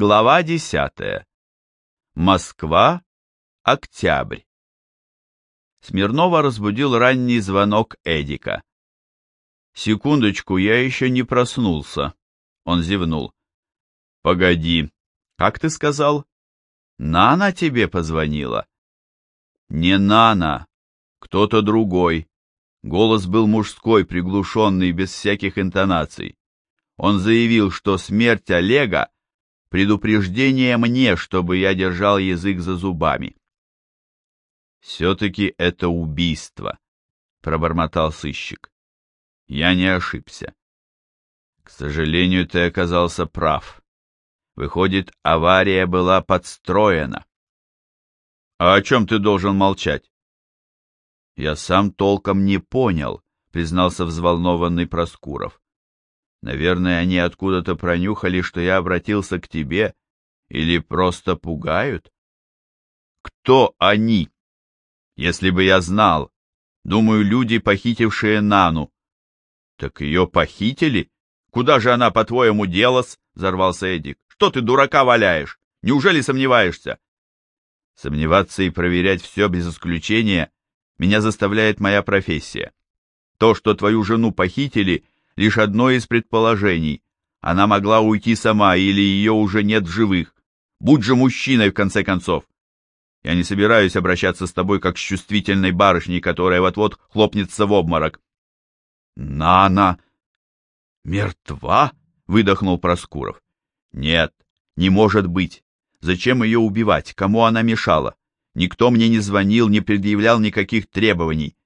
Глава десятая. Москва. Октябрь. Смирнова разбудил ранний звонок Эдика. «Секундочку, я еще не проснулся», — он зевнул. «Погоди, как ты сказал? Нана тебе позвонила?» «Не Нана, кто-то другой». Голос был мужской, приглушенный, без всяких интонаций. Он заявил, что смерть Олега предупреждение мне, чтобы я держал язык за зубами. «Все-таки это убийство», — пробормотал сыщик. «Я не ошибся. К сожалению, ты оказался прав. Выходит, авария была подстроена». «А о чем ты должен молчать?» «Я сам толком не понял», — признался взволнованный Проскуров. Наверное, они откуда-то пронюхали, что я обратился к тебе, или просто пугают? Кто они? Если бы я знал. Думаю, люди, похитившие Нану. Так ее похитили? Куда же она, по-твоему, делась? Взорвался Эдик. Что ты дурака валяешь? Неужели сомневаешься? Сомневаться и проверять все без исключения меня заставляет моя профессия. То, что твою жену похитили — лишь одно из предположений. Она могла уйти сама, или ее уже нет в живых. Будь же мужчиной, в конце концов. Я не собираюсь обращаться с тобой, как с чувствительной барышней, которая вот-вот хлопнется в обморок. Нана мертва? выдохнул Проскуров. Нет, не может быть. Зачем ее убивать? Кому она мешала? Никто мне не звонил, не предъявлял никаких требований.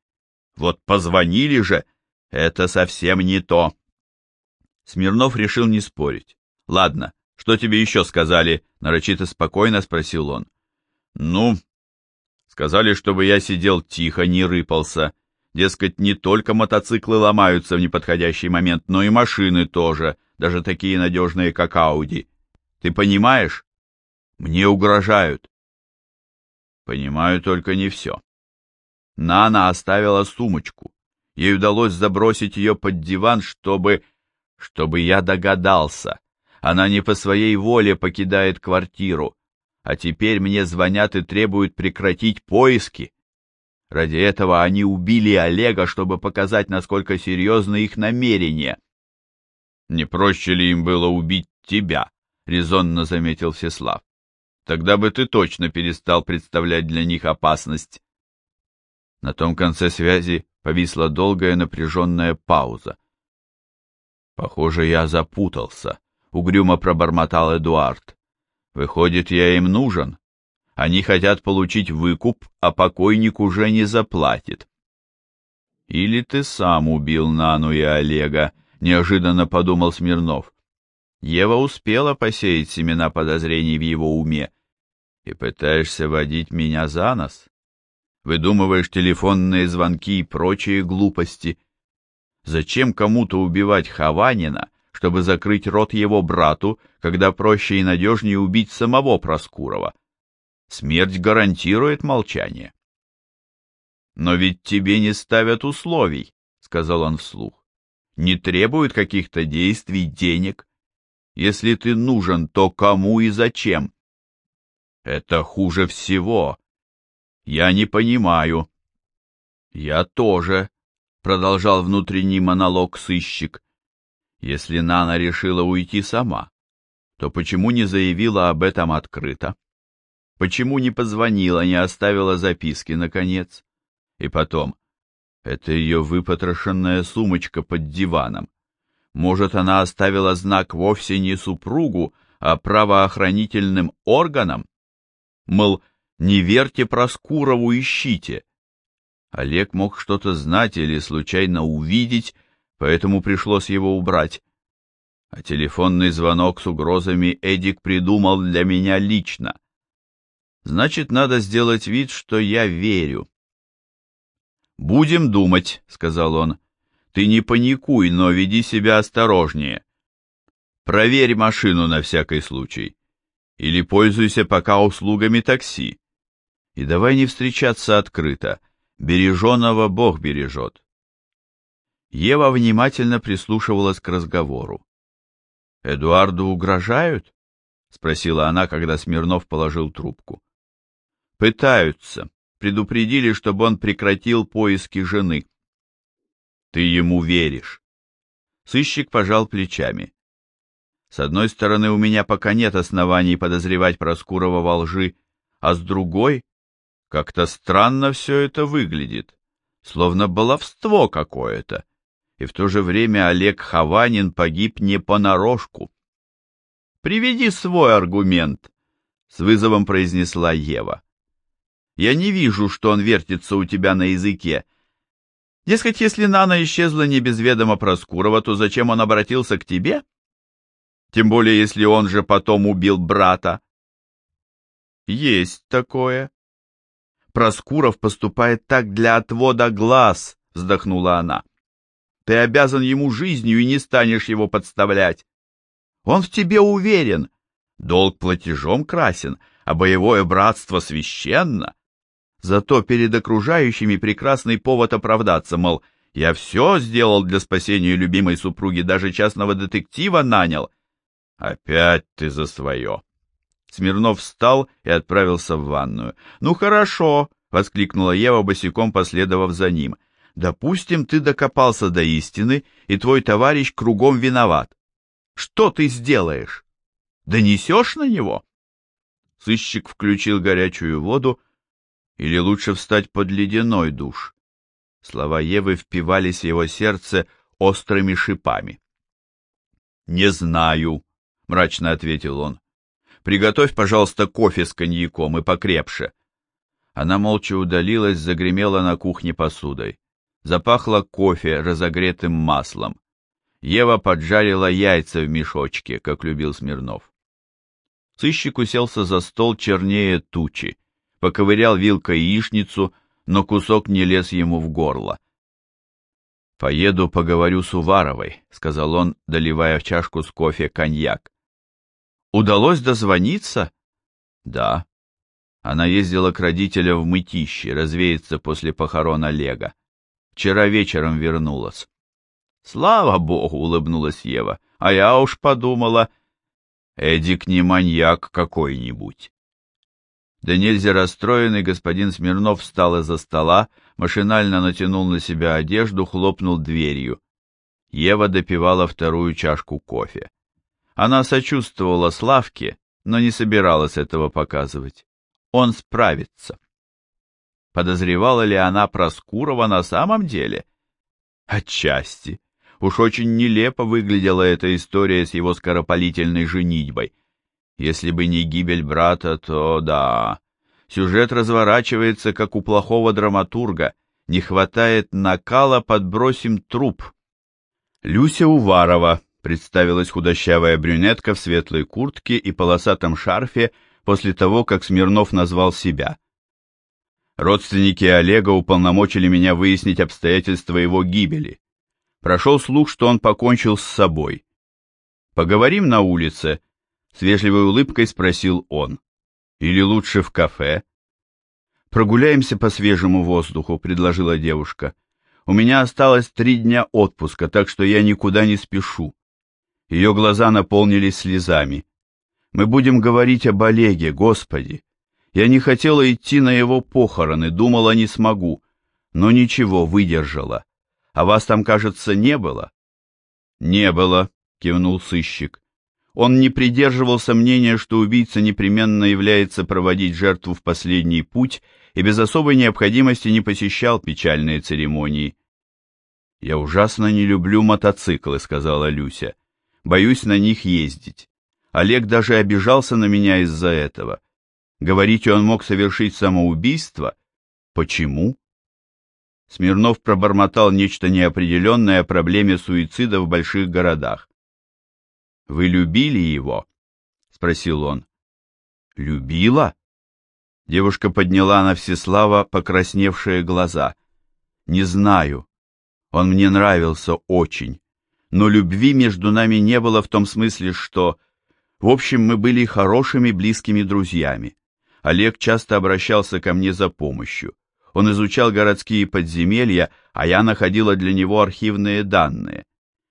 Вот позвонили же, это совсем не то. Смирнов решил не спорить. Ладно, что тебе еще сказали? Нарочито спокойно спросил он. Ну, сказали, чтобы я сидел тихо, не рыпался. Дескать, не только мотоциклы ломаются в неподходящий момент, но и машины тоже, даже такие надежные, как Ауди. Ты понимаешь? Мне угрожают. Понимаю только не все. Нана оставила сумочку. Ей удалось забросить ее под диван, чтобы... чтобы я догадался. Она не по своей воле покидает квартиру, а теперь мне звонят и требуют прекратить поиски. Ради этого они убили Олега, чтобы показать, насколько серьезны их намерения. «Не проще ли им было убить тебя?» — резонно заметил Всеслав. «Тогда бы ты точно перестал представлять для них опасность». На том конце связи Повисла долгая напряженная пауза. «Похоже, я запутался», — угрюмо пробормотал Эдуард. «Выходит, я им нужен. Они хотят получить выкуп, а покойник уже не заплатит». «Или ты сам убил Нану и Олега», — неожиданно подумал Смирнов. Ева успела посеять семена подозрений в его уме. «И пытаешься водить меня за нос?» Выдумываешь телефонные звонки и прочие глупости. Зачем кому-то убивать Хованина, чтобы закрыть рот его брату, когда проще и надежнее убить самого Проскурова? Смерть гарантирует молчание. «Но ведь тебе не ставят условий», — сказал он вслух. «Не требуют каких-то действий, денег. Если ты нужен, то кому и зачем?» «Это хуже всего», я не понимаю. Я тоже, продолжал внутренний монолог сыщик. Если Нана решила уйти сама, то почему не заявила об этом открыто? Почему не позвонила, не оставила записки, наконец? И потом, это ее выпотрошенная сумочка под диваном. Может, она оставила знак вовсе не супругу, а правоохранительным органам? Мол, не верьте Проскурову, ищите. Олег мог что-то знать или случайно увидеть, поэтому пришлось его убрать. А телефонный звонок с угрозами Эдик придумал для меня лично. Значит, надо сделать вид, что я верю. «Будем думать», — сказал он. «Ты не паникуй, но веди себя осторожнее. Проверь машину на всякий случай. Или пользуйся пока услугами такси. И давай не встречаться открыто. Береженого Бог бережет. Ева внимательно прислушивалась к разговору. «Эдуарду угрожают?» — спросила она, когда Смирнов положил трубку. Пытаются. Предупредили, чтобы он прекратил поиски жены. Ты ему веришь? Сыщик пожал плечами. С одной стороны, у меня пока нет оснований подозревать Проскурова во лжи, а с другой, как-то странно все это выглядит, словно баловство какое-то, и в то же время Олег Хованин погиб не понарошку. «Приведи свой аргумент», — с вызовом произнесла Ева. «Я не вижу, что он вертится у тебя на языке. Дескать, если Нана исчезла не без ведома Проскурова, то зачем он обратился к тебе?» Тем более, если он же потом убил брата. Есть такое. Проскуров поступает так для отвода глаз, вздохнула она. Ты обязан ему жизнью и не станешь его подставлять. Он в тебе уверен. Долг платежом красен, а боевое братство священно. Зато перед окружающими прекрасный повод оправдаться, мол, я все сделал для спасения любимой супруги, даже частного детектива нанял — Опять ты за свое. Смирнов встал и отправился в ванную. Ну хорошо, воскликнула Ева, босиком последовав за ним. Допустим, ты докопался до истины, и твой товарищ кругом виноват. Что ты сделаешь? Донесешь на него? Сыщик включил горячую воду, или лучше встать под ледяной душ. Слова Евы впивались в его сердце острыми шипами. «Не знаю», — мрачно ответил он. «Приготовь, пожалуйста, кофе с коньяком и покрепше». Она молча удалилась, загремела на кухне посудой. Запахло кофе разогретым маслом. Ева поджарила яйца в мешочке, как любил Смирнов. Сыщик уселся за стол чернее тучи, поковырял вилкой яичницу, но кусок не лез ему в горло. «Поеду поговорю с Уваровой», — сказал он, доливая в чашку с кофе коньяк. Удалось дозвониться? Да. Она ездила к родителям в Мытище, развеяться после похорон Олега. Вчера вечером вернулась. Слава богу, улыбнулась Ева. А я уж подумала, Эдик не маньяк какой-нибудь. Да нельзя расстроенный господин Смирнов встал из-за стола, машинально натянул на себя одежду, хлопнул дверью. Ева допивала вторую чашку кофе. Она сочувствовала Славке, но не собиралась этого показывать. Он справится. Подозревала ли она Проскурова на самом деле? Отчасти. Уж очень нелепо выглядела эта история с его скоропалительной женитьбой. Если бы не гибель брата, то да. Сюжет разворачивается, как у плохого драматурга. Не хватает накала, подбросим труп. Люся Уварова, представилась худощавая брюнетка в светлой куртке и полосатом шарфе после того, как Смирнов назвал себя. Родственники Олега уполномочили меня выяснить обстоятельства его гибели. Прошел слух, что он покончил с собой. «Поговорим на улице?» — с вежливой улыбкой спросил он. «Или лучше в кафе?» «Прогуляемся по свежему воздуху», — предложила девушка. «У меня осталось три дня отпуска, так что я никуда не спешу. Ее глаза наполнились слезами. «Мы будем говорить об Олеге, Господи! Я не хотела идти на его похороны, думала, не смогу, но ничего, выдержала. А вас там, кажется, не было?» «Не было», — кивнул сыщик. Он не придерживался мнения, что убийца непременно является проводить жертву в последний путь и без особой необходимости не посещал печальные церемонии. «Я ужасно не люблю мотоциклы», — сказала Люся боюсь на них ездить. Олег даже обижался на меня из-за этого. Говорите, он мог совершить самоубийство? Почему? Смирнов пробормотал нечто неопределенное о проблеме суицида в больших городах. «Вы любили его?» — спросил он. «Любила?» Девушка подняла на Всеслава покрасневшие глаза. «Не знаю. Он мне нравился очень но любви между нами не было в том смысле, что... В общем, мы были хорошими близкими друзьями. Олег часто обращался ко мне за помощью. Он изучал городские подземелья, а я находила для него архивные данные.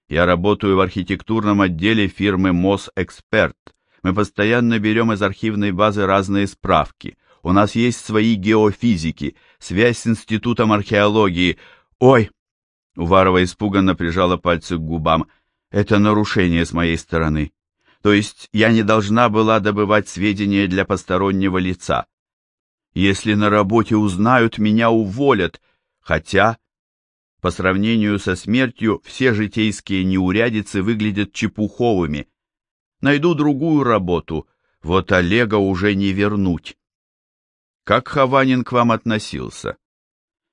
Я работаю в архитектурном отделе фирмы Мос Эксперт. Мы постоянно берем из архивной базы разные справки. У нас есть свои геофизики, связь с Институтом археологии. Ой! Уварова испуганно прижала пальцы к губам. Это нарушение с моей стороны. То есть я не должна была добывать сведения для постороннего лица. Если на работе узнают, меня уволят, хотя, по сравнению со смертью, все житейские неурядицы выглядят чепуховыми. Найду другую работу, вот Олега уже не вернуть. Как Хованин к вам относился?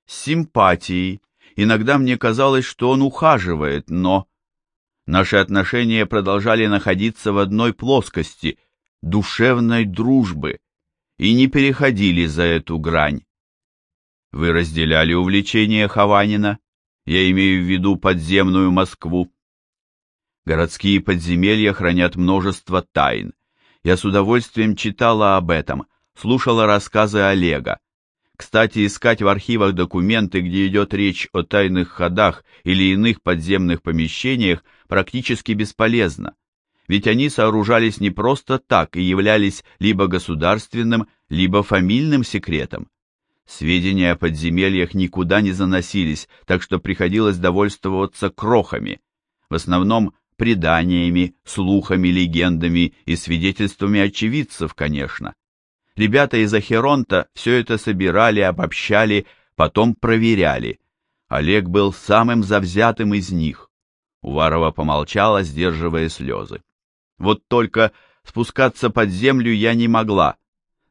С симпатией. Иногда мне казалось, что он ухаживает, но... Наши отношения продолжали находиться в одной плоскости — душевной дружбы, и не переходили за эту грань. Вы разделяли увлечение Хованина? Я имею в виду подземную Москву. Городские подземелья хранят множество тайн. Я с удовольствием читала об этом, слушала рассказы Олега. Кстати, искать в архивах документы, где идет речь о тайных ходах или иных подземных помещениях, практически бесполезно, ведь они сооружались не просто так и являлись либо государственным, либо фамильным секретом. Сведения о подземельях никуда не заносились, так что приходилось довольствоваться крохами, в основном преданиями, слухами, легендами и свидетельствами очевидцев, конечно. Ребята из Ахеронта все это собирали, обобщали, потом проверяли. Олег был самым завзятым из них. Уварова помолчала, сдерживая слезы. Вот только спускаться под землю я не могла.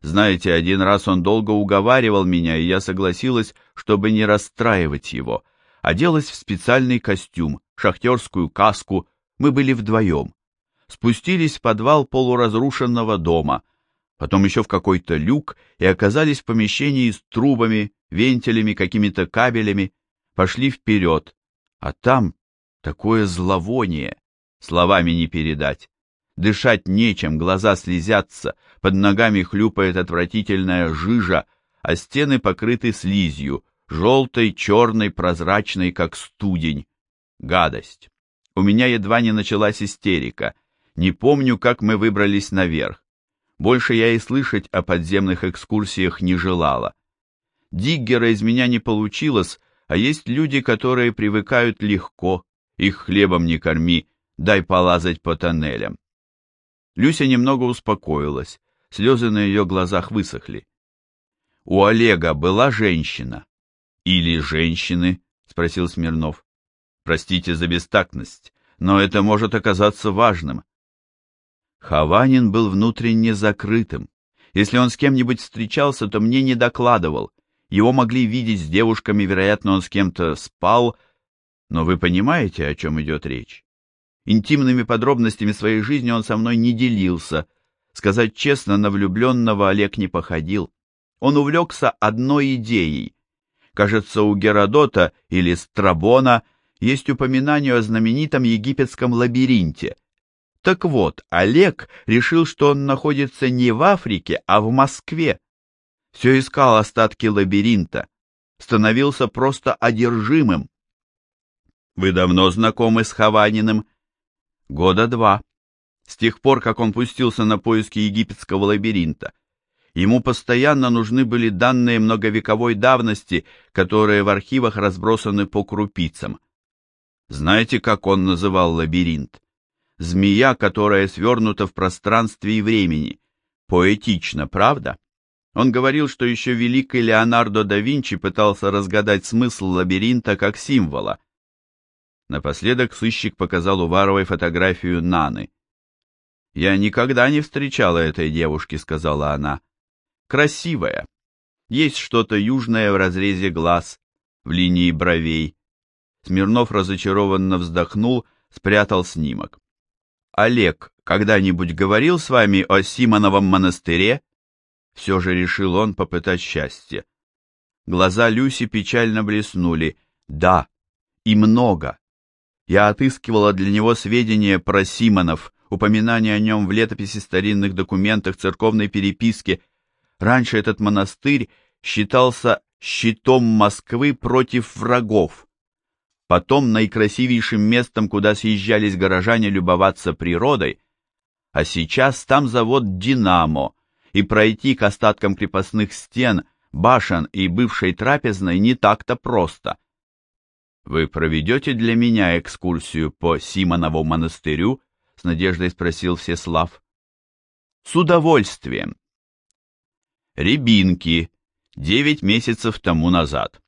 Знаете, один раз он долго уговаривал меня, и я согласилась, чтобы не расстраивать его. Оделась в специальный костюм, шахтерскую каску, мы были вдвоем. Спустились в подвал полуразрушенного дома — потом еще в какой-то люк и оказались в помещении с трубами, вентилями, какими-то кабелями, пошли вперед, а там такое зловоние, словами не передать. Дышать нечем, глаза слезятся, под ногами хлюпает отвратительная жижа, а стены покрыты слизью, желтой, черной, прозрачной, как студень. Гадость. У меня едва не началась истерика. Не помню, как мы выбрались наверх. Больше я и слышать о подземных экскурсиях не желала. Диггера из меня не получилось, а есть люди, которые привыкают легко, их хлебом не корми, дай полазать по тоннелям. Люся немного успокоилась, слезы на ее глазах высохли. «У Олега была женщина?» «Или женщины?» — спросил Смирнов. «Простите за бестактность, но это может оказаться важным. Хованин был внутренне закрытым. Если он с кем-нибудь встречался, то мне не докладывал. Его могли видеть с девушками, вероятно, он с кем-то спал. Но вы понимаете, о чем идет речь? Интимными подробностями своей жизни он со мной не делился. Сказать честно, на влюбленного Олег не походил. Он увлекся одной идеей. Кажется, у Геродота или Страбона есть упоминание о знаменитом египетском лабиринте — так вот, Олег решил, что он находится не в Африке, а в Москве. Все искал остатки лабиринта, становился просто одержимым. Вы давно знакомы с Хованиным? Года два. С тех пор, как он пустился на поиски египетского лабиринта. Ему постоянно нужны были данные многовековой давности, которые в архивах разбросаны по крупицам. Знаете, как он называл лабиринт? Змея, которая свернута в пространстве и времени. Поэтично, правда? Он говорил, что еще великий Леонардо да Винчи пытался разгадать смысл лабиринта как символа. Напоследок сыщик показал Уваровой фотографию Наны. «Я никогда не встречала этой девушки», — сказала она. «Красивая. Есть что-то южное в разрезе глаз, в линии бровей». Смирнов разочарованно вздохнул, спрятал снимок. Олег когда-нибудь говорил с вами о Симоновом монастыре? Все же решил он попытать счастье. Глаза Люси печально блеснули. Да, и много. Я отыскивала для него сведения про Симонов, упоминания о нем в летописи старинных документах, церковной переписке. Раньше этот монастырь считался щитом Москвы против врагов. Потом наикрасивейшим местом, куда съезжались горожане любоваться природой, а сейчас там завод «Динамо», и пройти к остаткам крепостных стен, башен и бывшей трапезной не так-то просто. «Вы проведете для меня экскурсию по Симонову монастырю?» — с надеждой спросил Всеслав. «С удовольствием». Рябинки. Девять месяцев тому назад.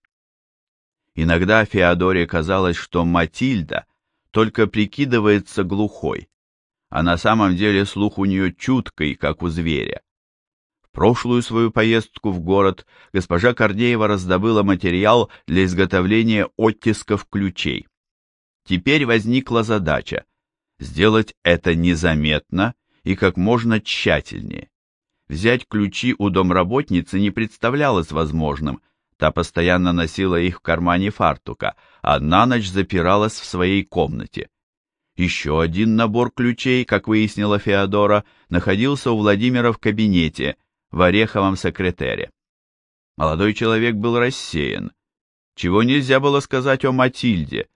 Иногда Феодоре казалось, что Матильда только прикидывается глухой, а на самом деле слух у нее чуткий, как у зверя. В прошлую свою поездку в город госпожа Корнеева раздобыла материал для изготовления оттисков ключей. Теперь возникла задача сделать это незаметно и как можно тщательнее. Взять ключи у домработницы не представлялось возможным, та постоянно носила их в кармане фартука, а на ночь запиралась в своей комнате. Еще один набор ключей, как выяснила Феодора, находился у Владимира в кабинете, в Ореховом секретере. Молодой человек был рассеян, чего нельзя было сказать о Матильде,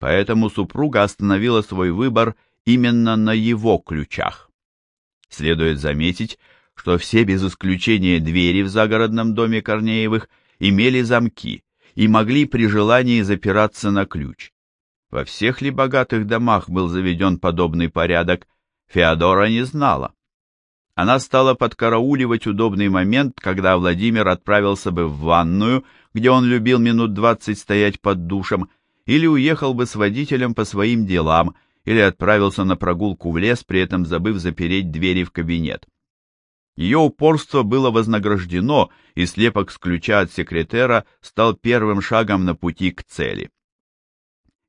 поэтому супруга остановила свой выбор именно на его ключах. Следует заметить, что все без исключения двери в загородном доме Корнеевых имели замки и могли при желании запираться на ключ. Во всех ли богатых домах был заведен подобный порядок, Феодора не знала. Она стала подкарауливать удобный момент, когда Владимир отправился бы в ванную, где он любил минут двадцать стоять под душем, или уехал бы с водителем по своим делам, или отправился на прогулку в лес, при этом забыв запереть двери в кабинет. Ее упорство было вознаграждено, и слепок с ключа от секретера стал первым шагом на пути к цели.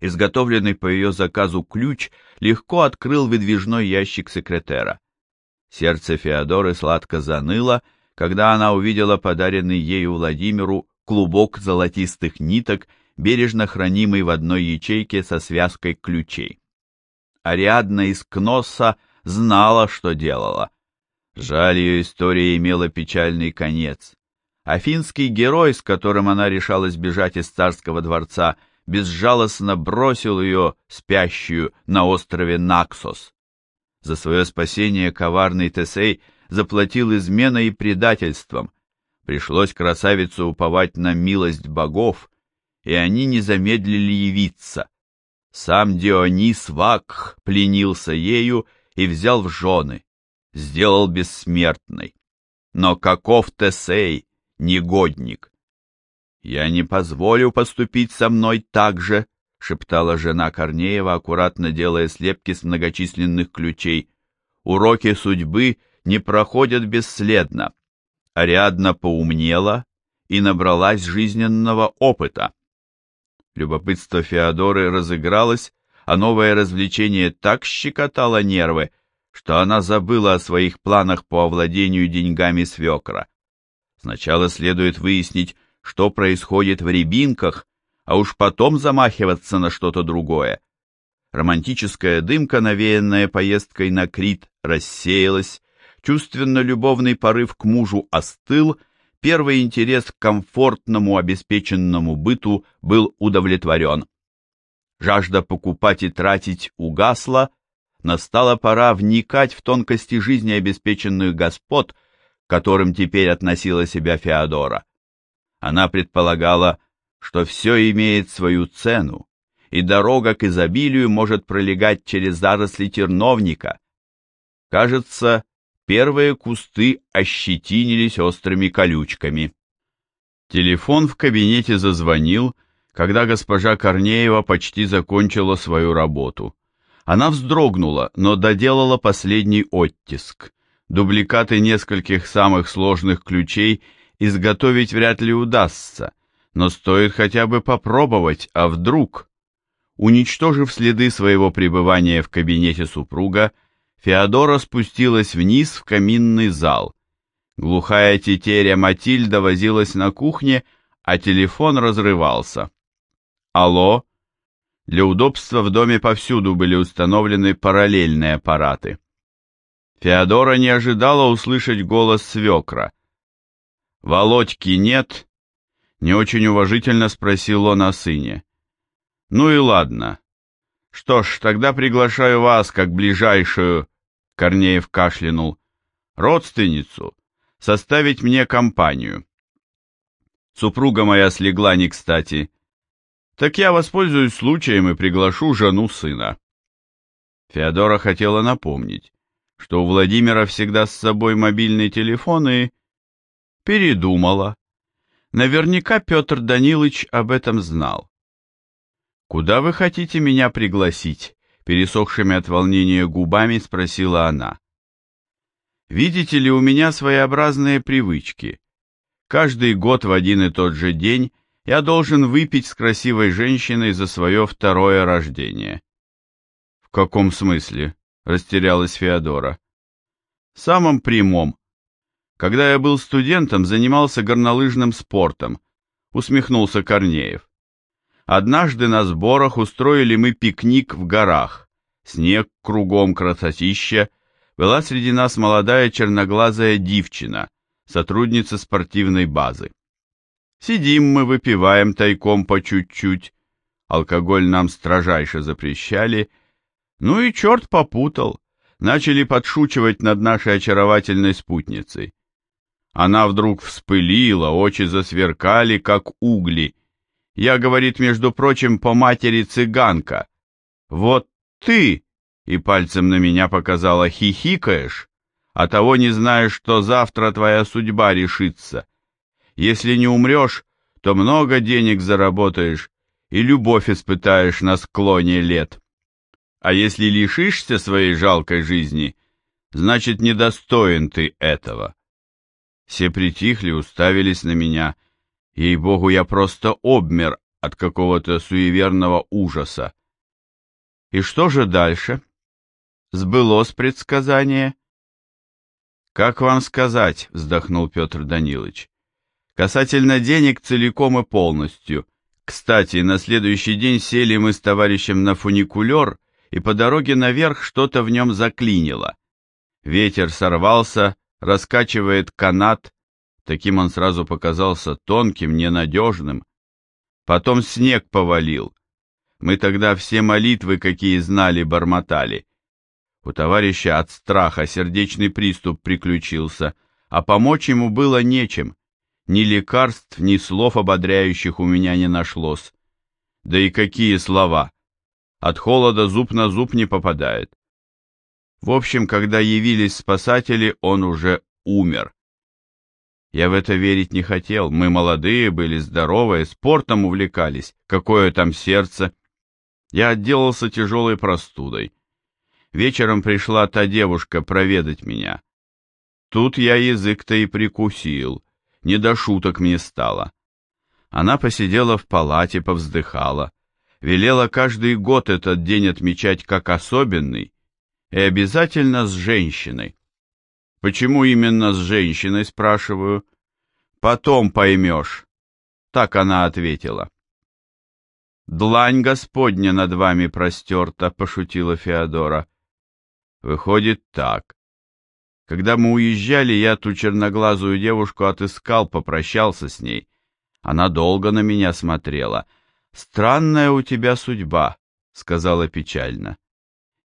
Изготовленный по ее заказу ключ легко открыл выдвижной ящик секретера. Сердце Феодоры сладко заныло, когда она увидела подаренный ею Владимиру клубок золотистых ниток, бережно хранимый в одной ячейке со связкой ключей. Ариадна из Кносса знала, что делала. Жаль, ее история имела печальный конец. Афинский герой, с которым она решалась бежать из царского дворца, безжалостно бросил ее, спящую, на острове Наксос. За свое спасение коварный Тесей заплатил изменой и предательством. Пришлось красавицу уповать на милость богов, и они не замедлили явиться. Сам Дионис Вакх пленился ею и взял в жены сделал бессмертной. Но каков Тесей, негодник? «Я не позволю поступить со мной так же», — шептала жена Корнеева, аккуратно делая слепки с многочисленных ключей. «Уроки судьбы не проходят бесследно». Ариадна поумнела и набралась жизненного опыта. Любопытство Феодоры разыгралось, а новое развлечение так щекотало нервы, что она забыла о своих планах по овладению деньгами свекра. Сначала следует выяснить, что происходит в рябинках, а уж потом замахиваться на что-то другое. Романтическая дымка, навеянная поездкой на Крит, рассеялась, чувственно-любовный порыв к мужу остыл, первый интерес к комфортному обеспеченному быту был удовлетворен. Жажда покупать и тратить угасла, настала пора вникать в тонкости жизни обеспеченных господ, к которым теперь относила себя Феодора. Она предполагала, что все имеет свою цену, и дорога к изобилию может пролегать через заросли терновника. Кажется, первые кусты ощетинились острыми колючками. Телефон в кабинете зазвонил, когда госпожа Корнеева почти закончила свою работу. Она вздрогнула, но доделала последний оттиск. Дубликаты нескольких самых сложных ключей изготовить вряд ли удастся, но стоит хотя бы попробовать, а вдруг... Уничтожив следы своего пребывания в кабинете супруга, Феодора спустилась вниз в каминный зал. Глухая тетеря Матильда возилась на кухне, а телефон разрывался. «Алло?» Для удобства в доме повсюду были установлены параллельные аппараты. Феодора не ожидала услышать голос свекра. «Володьки нет?» — не очень уважительно спросил он о сыне. «Ну и ладно. Что ж, тогда приглашаю вас, как ближайшую, Корнеев кашлянул. Родственницу. Составить мне компанию. Супруга моя слегла не кстати. Так я воспользуюсь случаем и приглашу жену сына. Феодора хотела напомнить, что у Владимира всегда с собой мобильный телефон и... Передумала. Наверняка Петр Данилович об этом знал. «Куда вы хотите меня пригласить?» Пересохшими от волнения губами спросила она. «Видите ли, у меня своеобразные привычки. Каждый год в один и тот же день я должен выпить с красивой женщиной за свое второе рождение». «В каком смысле?» — растерялась Феодора. «В самом прямом. Когда я был студентом, занимался горнолыжным спортом», — усмехнулся Корнеев. Однажды на сборах устроили мы пикник в горах. Снег кругом красотища. Была среди нас молодая черноглазая девчина, сотрудница спортивной базы. Сидим мы, выпиваем тайком по чуть-чуть. Алкоголь нам строжайше запрещали. Ну и черт попутал. Начали подшучивать над нашей очаровательной спутницей. Она вдруг вспылила, очи засверкали, как угли, я, говорит, между прочим, по матери цыганка. Вот ты, и пальцем на меня показала, хихикаешь, а того не знаешь, что завтра твоя судьба решится. Если не умрешь, то много денег заработаешь и любовь испытаешь на склоне лет. А если лишишься своей жалкой жизни, значит, недостоин ты этого. Все притихли, уставились на меня — Ей-богу, я просто обмер от какого-то суеверного ужаса. И что же дальше? Сбылось предсказание? Как вам сказать, вздохнул Петр Данилович. Касательно денег целиком и полностью. Кстати, на следующий день сели мы с товарищем на фуникулер, и по дороге наверх что-то в нем заклинило. Ветер сорвался, раскачивает канат, Таким он сразу показался тонким, ненадежным. Потом снег повалил. Мы тогда все молитвы, какие знали, бормотали. У товарища от страха сердечный приступ приключился, а помочь ему было нечем. Ни лекарств, ни слов ободряющих у меня не нашлось. Да и какие слова! От холода зуб на зуб не попадает. В общем, когда явились спасатели, он уже умер. Я в это верить не хотел. Мы молодые были, здоровые, спортом увлекались. Какое там сердце. Я отделался тяжелой простудой. Вечером пришла та девушка проведать меня. Тут я язык-то и прикусил. Не до шуток мне стало. Она посидела в палате, повздыхала. Велела каждый год этот день отмечать как особенный и обязательно с женщиной. Почему именно с женщиной, спрашиваю? Потом поймешь. Так она ответила. «Длань Господня над вами простерта», — пошутила Феодора. «Выходит так. Когда мы уезжали, я ту черноглазую девушку отыскал, попрощался с ней. Она долго на меня смотрела. «Странная у тебя судьба», — сказала печально.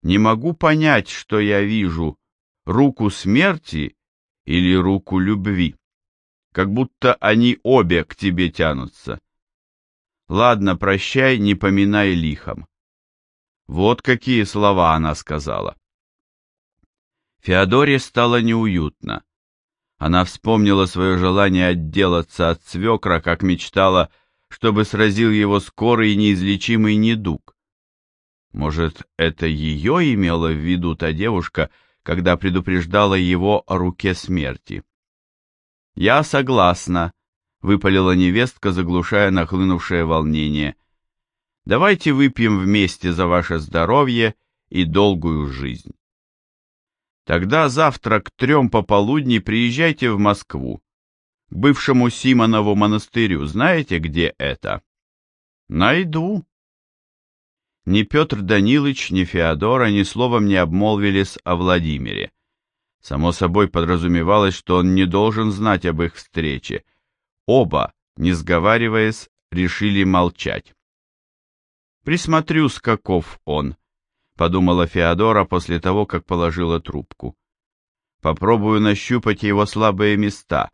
«Не могу понять, что я вижу, руку смерти или руку любви. Как будто они обе к тебе тянутся. Ладно, прощай, не поминай лихом. Вот какие слова она сказала. Феодоре стало неуютно. Она вспомнила свое желание отделаться от свекра, как мечтала, чтобы сразил его скорый и неизлечимый недуг. Может, это ее имела в виду та девушка, когда предупреждала его о руке смерти. «Я согласна», — выпалила невестка, заглушая нахлынувшее волнение. «Давайте выпьем вместе за ваше здоровье и долгую жизнь». Тогда завтра к трем пополудни приезжайте в Москву, к бывшему Симонову монастырю. Знаете, где это? Найду, ни Петр Данилович, ни Феодора ни словом не обмолвились о Владимире. Само собой подразумевалось, что он не должен знать об их встрече. Оба, не сговариваясь, решили молчать. «Присмотрюсь, каков он», — подумала Феодора после того, как положила трубку. Попробую нащупать его слабые места.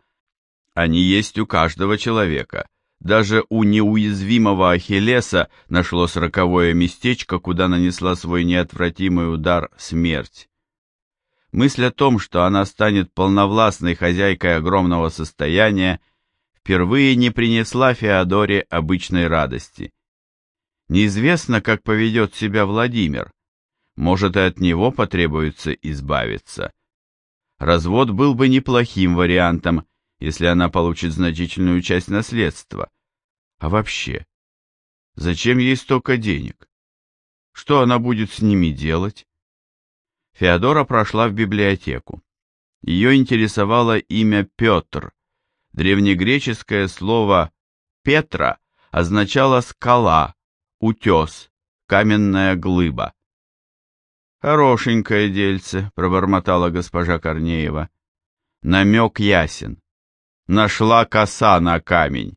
Они есть у каждого человека. Даже у неуязвимого Ахиллеса нашлось роковое местечко, куда нанесла свой неотвратимый удар смерть. Мысль о том, что она станет полновластной хозяйкой огромного состояния, впервые не принесла Феодоре обычной радости. Неизвестно, как поведет себя Владимир. Может, и от него потребуется избавиться. Развод был бы неплохим вариантом, если она получит значительную часть наследства. А вообще, зачем ей столько денег? Что она будет с ними делать? Феодора прошла в библиотеку. Ее интересовало имя Петр. Древнегреческое слово «петра» означало «скала», «утес», «каменная глыба». «Хорошенькое дельце», — пробормотала госпожа Корнеева. Намек ясен. Нашла коса на камень.